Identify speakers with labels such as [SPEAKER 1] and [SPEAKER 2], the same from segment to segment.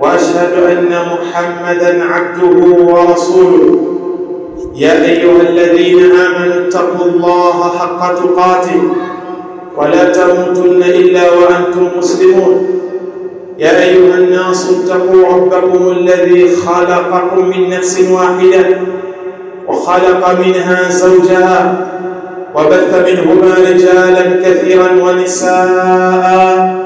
[SPEAKER 1] وأشهد أن محمدا عبده ورسوله. يا أيها الذين آمنوا اتقوا الله حق تقاته ولا تموتن إلا وأنتم مسلمون. يا أيها الناس اتقوا ربكم الذي خلقكم من نفس واحدة وخلق منها زوجها وبث منهما رجالا كثيرا ونساء.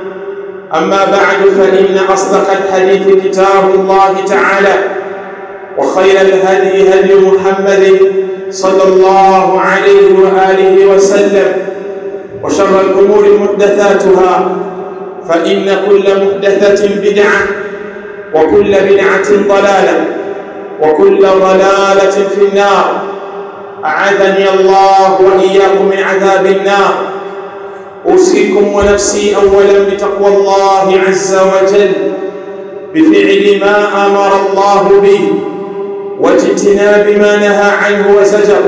[SPEAKER 1] أما بعد فإن أصدق الحديث كتاب الله تعالى وخير الهدي هدي محمد صلى الله عليه وآله وسلم وشر الأمور محدثاتها فإن كل محدثة بدعة وكل بدعة ضلالة وكل ضلالة في النار. أعاذني الله وإياكم من عذاب النار. أوصيكم ونفسي أولا بتقوى الله عز وجل بفعل ما أمر الله به واجتناب ما نهى عنه وزجر.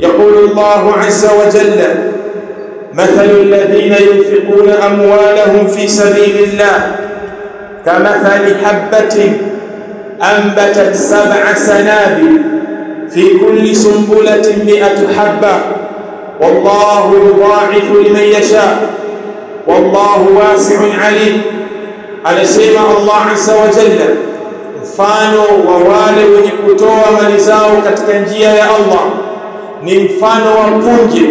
[SPEAKER 1] يقول الله عز وجل مثل الذين ينفقون أموالهم في سبيل الله كمثل حبة أنبتت سبع سنابل في كل سنبلة مئة حبة والله يضاعف لمن يشاء والله واسع عليم anasema Allah azza wa jalla mfano wa wale wenye kutoa mali zao katika njia ya Allah ni mfano wa punje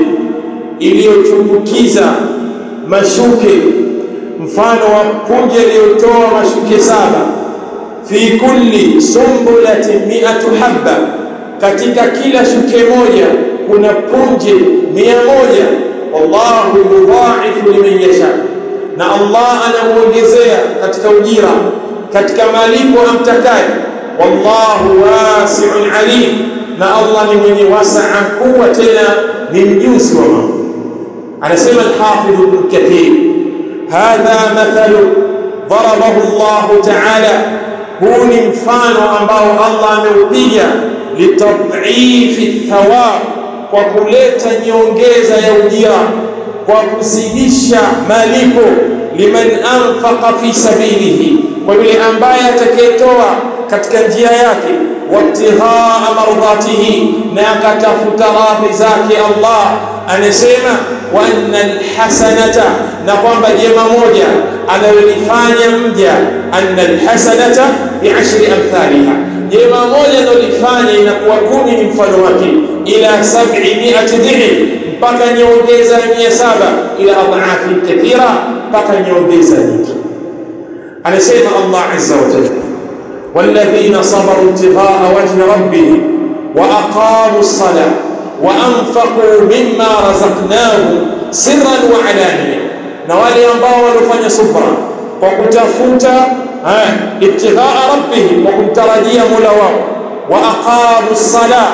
[SPEAKER 1] iliyotumbukiza mashuke mfano wa punje iliyotoa mashuke saba fi kulli sumbulatin mi'atu habba katika kila shuke moja kuna punje mia moja. Wallahu yudhaifu liman yasha, na Allah anamuongezea katika ujira katika malipo amtakaye. Wallahu wasiun alim, na Allah ni mwenye wasaa kubwa, tena ni mjuzi wa mambo. Anasema Alhafidhu Ibn Kathir, hadha mathalu darabahu Allahu taala, huu ni mfano ambao Allah ameupiga litadhifi thawab kwa kuleta nyongeza ya ujira kwa kuzidisha malipo liman anfaqa fi sabilihi kwa yule ambaye atakayetoa katika njia yake wabtighaa mardhatihi, na akatafuta radhi zake Allah. Anasema wa anna alhasanata na kwamba jema moja analolifanya mja anna alhasanata bi'ashri amthaliha. Jema moja analolifanya inakuwa kumi ni mfano wake إلى سبعمائة ذهن بقى نيوديزا مية سابا إلى أضعاف كثيرة. بقى نيوديزا أنا سيد الله عز وجل. والذين صبروا ابتغاء وجه ربهم وأقاموا الصلاة وأنفقوا مما رزقناهم سرا وعلانية. نوالي أنباو ولفن صبرا. وكتفوت ابتغاء ربهم. وكنت رديا ملواه وأقاموا الصلاة.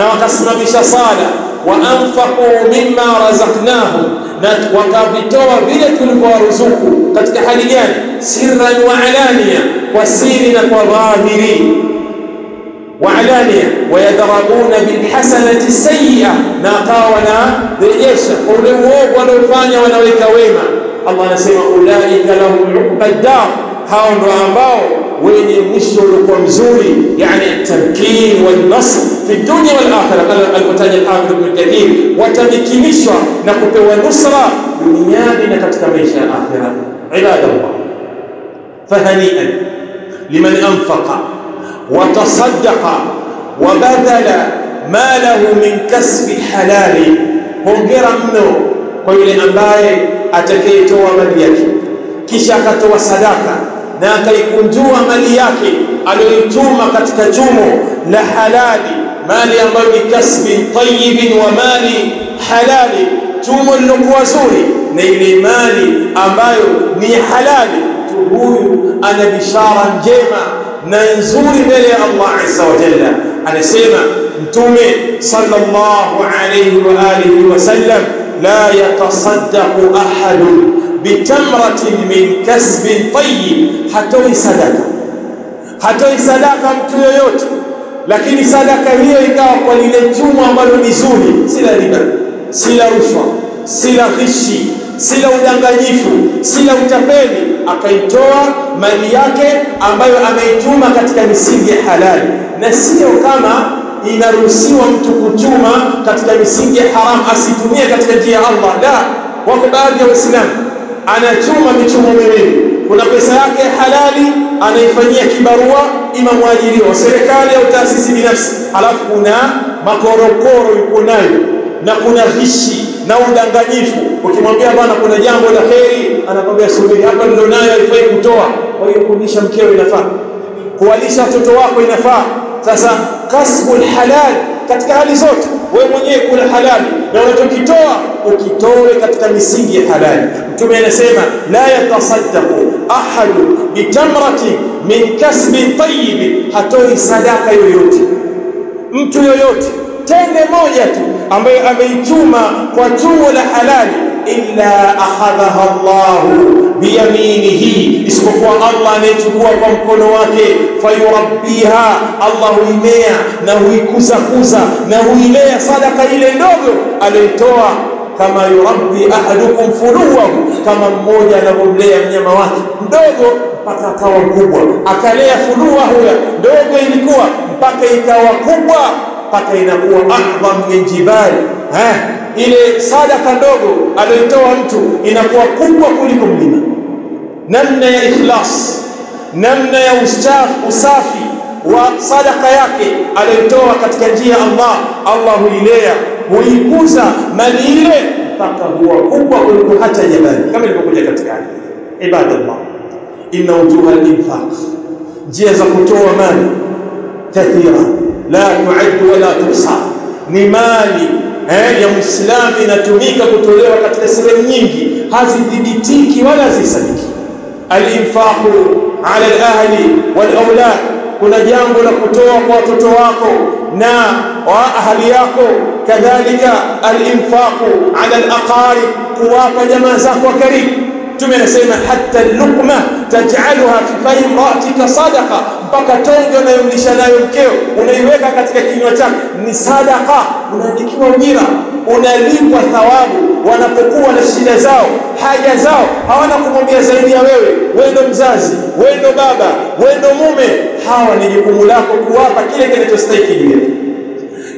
[SPEAKER 1] Na wakasimamisha sala wa anfaqu mimma razaqnahum na wakavitoa vile tulivyowaruzuku katika hali gani sirran wa alania kwa siri na kwa dhahiri wa alania wayadrabuna bilhasanati sayyi'a na akawa wanarejesha kwa ule uovu wanaofanya wanaweka wema Allah anasema ulaika lahum uqbad dar hao ndo ambao wenye mwisho في الدنيا والآخرة. قال المتاجي الحافظ ابن الكثير وتمكنشا نقوك ونصرا بنيابنا كتك ميشا آخرة عباد الله فهنيئا لمن أنفق وتصدق وبذل ماله من كسب حلال هنجر منه قيل أنباي أتكيت ومليك كشاكت وصداقة na akaikunjua mali yake aliyoituma katika jumo la halali mali ambayo ni kasbi tayyibin wa mali halali chumo lilokuwa zuri na ile mali ambayo ni halali mtu huyu ana bishara njema na nzuri mbele ya Allah azza wa jalla anasema mtume sallallahu alayhi wa alihi wasallam la yatasaddaqu ahadun bitamratin min kasbin tayyib hatoi sadaka hatoi sadaka mtu yoyote lakini sadaka hiyo ikawa kwa lile chuma ambalo ni zuri. Si la riba si la rushwa si la ghishi si la udanganyifu si la utapeli. Akaitoa mali yake ambayo ameituma katika misingi ya halali. Na sio kama inaruhusiwa mtu kuchuma katika misingi ya haramu, asitumie katika njia ya Allah. La wako baadhi ya waislamu anachuma michumo miwili kuna pesa yake halali anaifanyia kibarua ima mwajiriwa wa serikali au taasisi binafsi. Halafu kuna makorokoro yuko nayo na kuna vishi na udanganyifu. Ukimwambia bwana kuna jambo la heri, anakwambia subiri hapa ndio nayo haifai kutoa. Kwa hiyo kulisha mkeo inafaa. Kuwalisha watoto wako inafaa. Sasa kasbul halal katika hali zote wewe mwenyewe kula halali. Na unachokitoa ukitoe katika misingi ya halali. Mtume anasema la yatasaddaqu ahadu bitamrati min kasbi tayyib. Hatoi sadaka yoyote. Mtu yoyote tende moja tu ambayo ameichuma kwa chuo la halali illa akhadhaha Allah biyaminihi isipokuwa Allah anayechukua kwa mkono wake. Fayurabbiha Allah huimea na huikuza kuza na huilea sadaka ile ndogo aliyotoa kama yurabbi ahadukum fuluwahu kama mmoja anavyomlea mnyama wake mdogo mpaka akawa kubwa. Akalea fulua huya ndogo ilikuwa mpaka ikawa kubwa mpaka inakuwa a'dham min jibali eh ile sadaka ndogo aliyotoa mtu inakuwa kubwa kuliko mlima. Namna ya ikhlas namna ya ustaf, usafi wa sadaka yake aliyotoa katika njia ya Allah Allah huilea huikuza mali ile mpaka huwa kubwa kuliko hata jabali kama ilivyokuja katika ibada ibadallah inna wujuha al-infaq njia za kutoa mali kathira la tuaddu wala tuhsa ni mali eh, ya muislamu inatumika kutolewa katika sehemu nyingi. Hazidhibitiki wala hazisadiki. Al-infaqu ala lahli walaulad, kuna jambo la kutoa kwa watoto wako na wa ahli yako. Kadhalika al-infaqu ala al-aqarib. Kuwapa jamaa zako wa karibu Mtume anasema hata lukma taj'alha fi imra'atika sadaqa, mpaka tonge unayomlisha nayo mkeo unaiweka katika kinywa chake ni sadaqa, unaandikiwa ujira, unalipwa thawabu. Wanapokuwa na shida zao, haja zao, hawana kumwambia zaidi ya wewe. Wewe ndo mzazi, wewe ndo baba, wewe ndo mume. Hawa ni jukumu lako kuwapa kile kinachostahili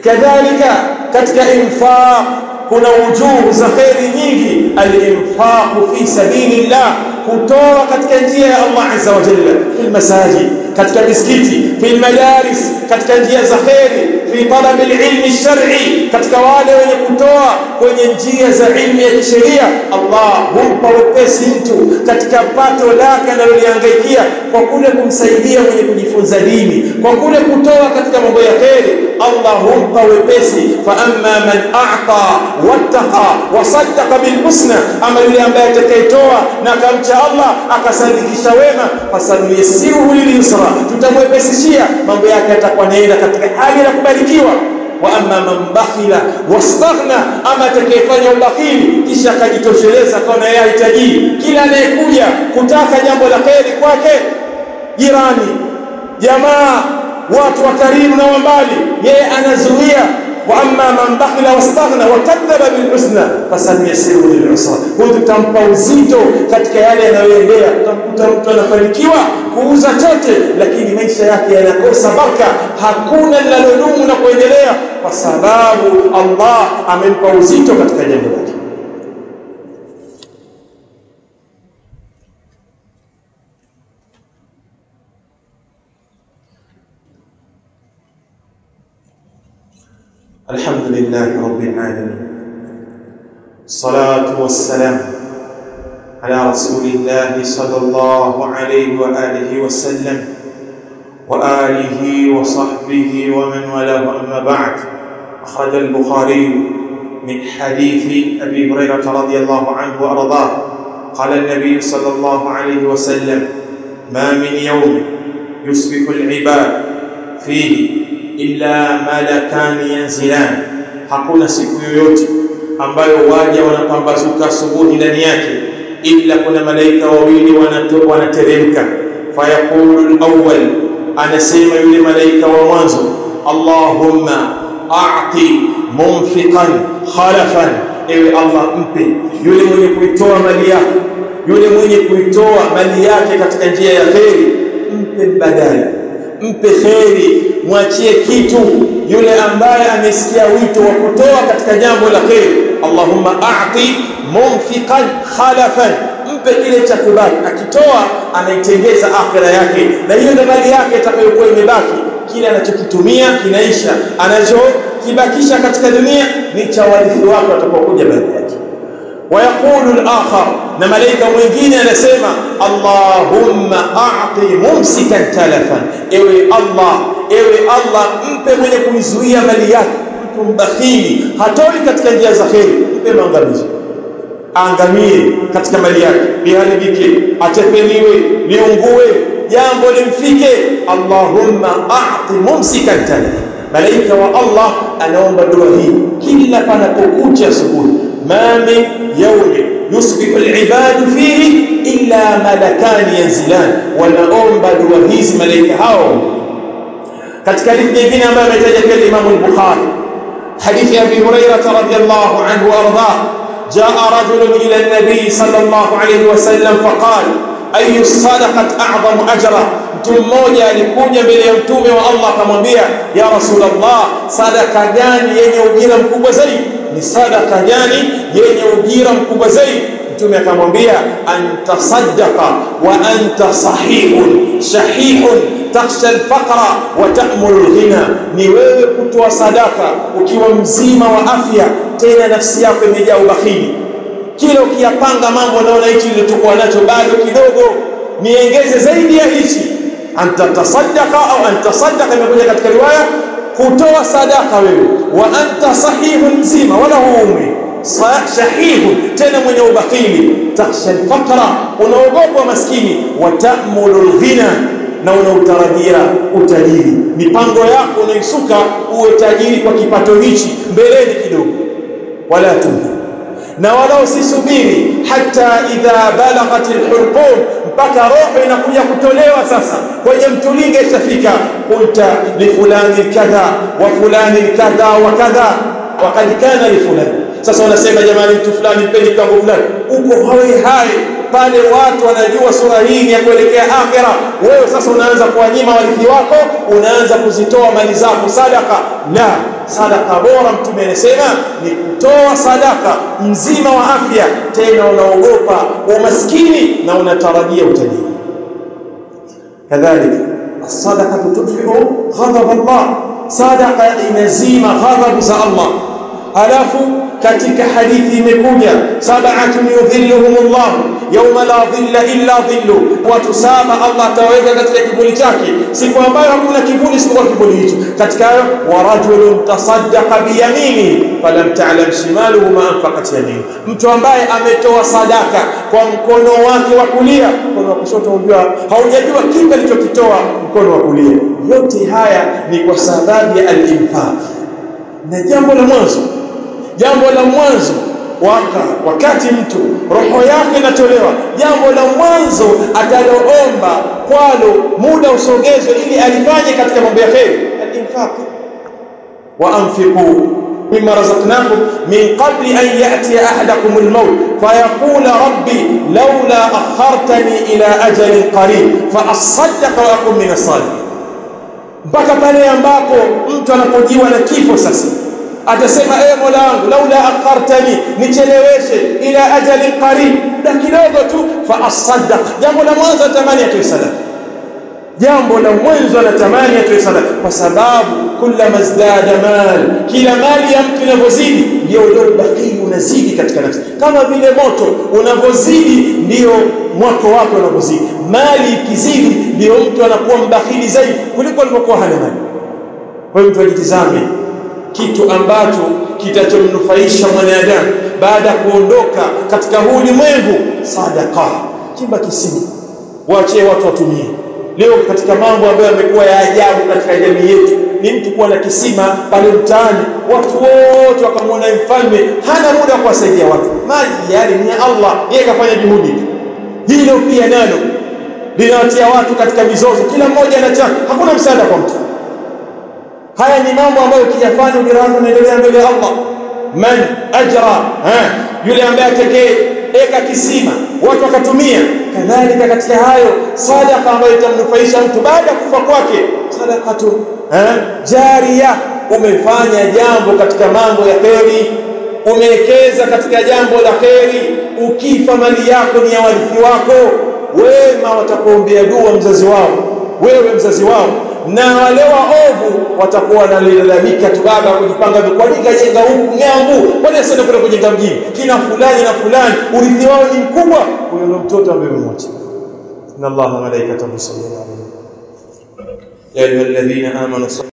[SPEAKER 1] kadhalika katika infaq kuna ujuhu za kheri nyingi al-infaq fi sabilillah kutoa katika njia ya Allah azza wa jalla fi masajid katika misikiti fi madaris katika njia za kheri fi talab al-ilm shar'i katika wale wenye kutoa kwenye njia za ilmu ya kisheria. Allah humpa wepesi mtu katika pato lake analoliangaikia kwa kule kumsaidia mwenye kujifunza dini kwa kule kutoa katika mambo ya kheri. Allah humpa wepesi. Fa amma man a'ta wattaqa wa saddaqa bil husna ama yule ambaye atakayetoa na akamcha Allah akasadikisha wema fasanuyasiruhu lil tutamwepesishia mambo yake atakuwa naenda katika hali ya kubarikiwa. Wa amma man bakhila wastaghna ama atakayefanya ubakhili kisha akajitosheleza akaona yeye hahitaji kila anayekuja kutaka jambo la kheri kwake jirani jamaa watu wa karibu na wambali yeye anazuia amma man bakhila wastaghna wa kadhaba bil husna fasanuyasiruhu lil usra huyu katika yale yanayoendea utamkuta mtu anafanikiwa kuuza chote lakini maisha yake yanakosa baraka hakuna linalodumu na kuendelea kwa sababu Allah amempa uzito katika jambo lake الحمد لله رب العالمين الصلاة والسلام على رسول الله صلى الله عليه وآله وسلم وآله وصحبه ومن والاه. أما بعد أخرج البخاري من حديث أبي هريرة رضي الله عنه وأرضاه قال النبي صلى الله عليه وسلم ما من يوم يصبح العباد فيه illa malakani yanzilan, hakuna siku yoyote ambayo waja wanapambazuka asubuhi ndani yake illa kuna malaika wawili wanateremka. Fayaqulu alawwal, anasema yule malaika wa mwanzo, Allahumma a'ti munfiqan khalafan, ewe Allah mpe yule mwenye kuitoa mali yake, yule mwenye kuitoa mali yake katika njia ya kheri, mpe mbadala mpe kheri, mwachie kitu yule ambaye amesikia wito wa kutoa katika jambo la kheri. Allahumma a'ti munfiqan khalafan, mpe kile cha kubaki. Akitoa anaitengeza akhira yake, na hiyo ndio mali yake itakayokuwa imebaki. Kile anachokitumia kinaisha, anachokibakisha katika dunia ni cha warithi wake watakaokuja baada yake. Wayaqulu al-akhar na malaika mwingine anasema Allahumma a'ti mumsikan talafan, ewe Allah, ewe Allah, mpe mwenye kuizuia mali yake, mtu mbakhili hatoi katika njia za kheri, mpe maangamizo, aangamie katika mali yake, liharibike, atepeliwe, liungue, jambo limfike. Allahumma a'ti mumsikan talafan. Malaika wa Allah anaomba dua hii kila panapokucha asubuhi ما من يوم يصبح العباد فيه إلا ملكان ينزلان. والأومب الوهيز ملك هاو. كتك الاثنين ما مجد الإمام البخاري. حديث أبي هريرة رضي الله عنه وأرضاه. جاء رجل إلى النبي صلى الله عليه وسلم فقال أي الصدقة أعظم أجرا؟ تموجة لكون يعني من ينتوم والله كمبيع يا رسول الله صدقة جاني ينيو جيلا مكوبة زيد ni sadaka gani yenye ujira mkubwa zaidi? Mtume akamwambia antasaddaqa wa anta sahihun shahihun takhsha alfaqra wa ta'muru alghina. Ni wewe kutoa sadaka ukiwa mzima wa afya tena nafsi yako imejaa ubakhili. Kila ukiyapanga mambo naona hichi nilichokuwa nacho bado kidogo niongeze zaidi ya hichi. Anta tasaddaqa au antasaddaqa imekuja katika riwaya kutoa sadaka wewe wa anta sahihun mzima wala huumi. Sahihu tena mwenye ubakili. Takhsha alfaqra unaogopa maskini. Wa ta'mulu alghina na unautarajia utajiri. Mipango yako unaisuka uwe tajiri kwa kipato hichi. Mbeleni kidogo. Wala tuhi na wala usisubiri hata idha balaghat alhulqum mpaka roho inakuja kutolewa sasa. Kwenye mtulinge itafika. Qulta li fulani kadha wa fulani kadha wa kadha wakad kana li fulani sasa unasema jamani mtu fulani mpeni kitambo fulani uko hai hai pale watu wanajua sura hii ni ya kuelekea akhira wewe sasa unaanza kuwanyima warithi wako unaanza kuzitoa mali zako sadaka la sadaka bora mtume anasema ni kutoa sadaka mzima wa afya tena unaogopa umaskini na unatarajia utajiri kadhalika الصدقه تدفع غضب الله صدقه inazima ghadhabu za Allah alafu katika hadithi imekuja sab'atun yudhilluhumullah yawma la dhilla illa dhillu. Watu saba Allah ataweka katika kivuli chake. Siku ambayo hakuna kivuli isipokuwa kivuli hicho. Katika hayo wa rajulun tasaddaqa biyamini falam ta'lam shimaluhu ma anfaqat yaminu mtu ambaye ametoa sadaka kwa mkono wake wa kulia mkono wa kushoto unajua haujajua kipi alichokitoa mkono wa kulia. Yote haya ni kwa sababu ya al-infaq. Na jambo la mwanzo jambo la mwanzo waka wakati mtu roho yake inatolewa. Jambo la mwanzo ataloomba kwalo muda usogezwe ili alifanye katika mambo ya kheri. Al-infaq. Wa anfiqu mimma razaqnakum min qabli an ya'ti ahadakum al-maut. Fayaqula rabbi laula akhartani ila ajalin qarib. Fa asaddaqa wa akun min as-salihin. Mpaka pale ambapo mtu anapojiwa na kifo sasa atasema ee mola wangu laula akartani nicheleweshe ila ajali qarib muda kidogo tu fa asaddaq. Jambo la mwanzo atamani atoe sadaka jambo la mwanzo anatamani atoe sadaka kwa sababu kullama zdada mal kila mali ya mtu inavyozidi ndio ule ubakili unazidi katika nafsi. Kama vile moto unavyozidi ndio mwako wako unavyozidi. Mali ikizidi ndio mtu anakuwa mbakhili zaidi kuliko alipokuwa hana mali. Kwa hiyo mtu ajitizame kitu ambacho kitachomnufaisha mwanadamu. Baada ya kuondoka katika huu ulimwengu sadaka. Chimba kisima. Waachie watu watumie. Leo katika mambo ambayo yamekuwa ya ajabu katika jamii yetu ni mtu kuwa na kisima pale mtaani. Watu wote wakamwona mfalme hana muda wa kuwasaidia watu. Maji yale ni ya Allah yeye kafanya juhudi. Hilo pia nalo linawatia watu katika mizozo. Kila mmoja anachaka hakuna msaada kwa mtu haya ni mambo ambayo ukiyafanya ujirani unaendelea mbele ya Allah. Man ajra yule ambaye atekee eka kisima watu wakatumia. Kadhalika katika hayo sadaqa ambayo itamnufaisha mtu baada ya kufa kwake. Sadaqatu ha jaria umefanya jambo katika mambo ya kheri. Umewekeza katika jambo la kheri. Ukifa mali yako ni ya warithi wako. Wema watakuombea dua mzazi wao. Wewe mzazi wao na wale waovu watakuwa wanalalamika tu baba kujipanga kwa nini kajenga huku nyangu? Kwani sio kule kujenga mjini? Kina fulani na fulani. Urithi wao ni mkubwa. Huyo mtoto ambaye mmoja inna allaha malaikatahu yusalluna alayhi. Ya ayyuhalladhina amanu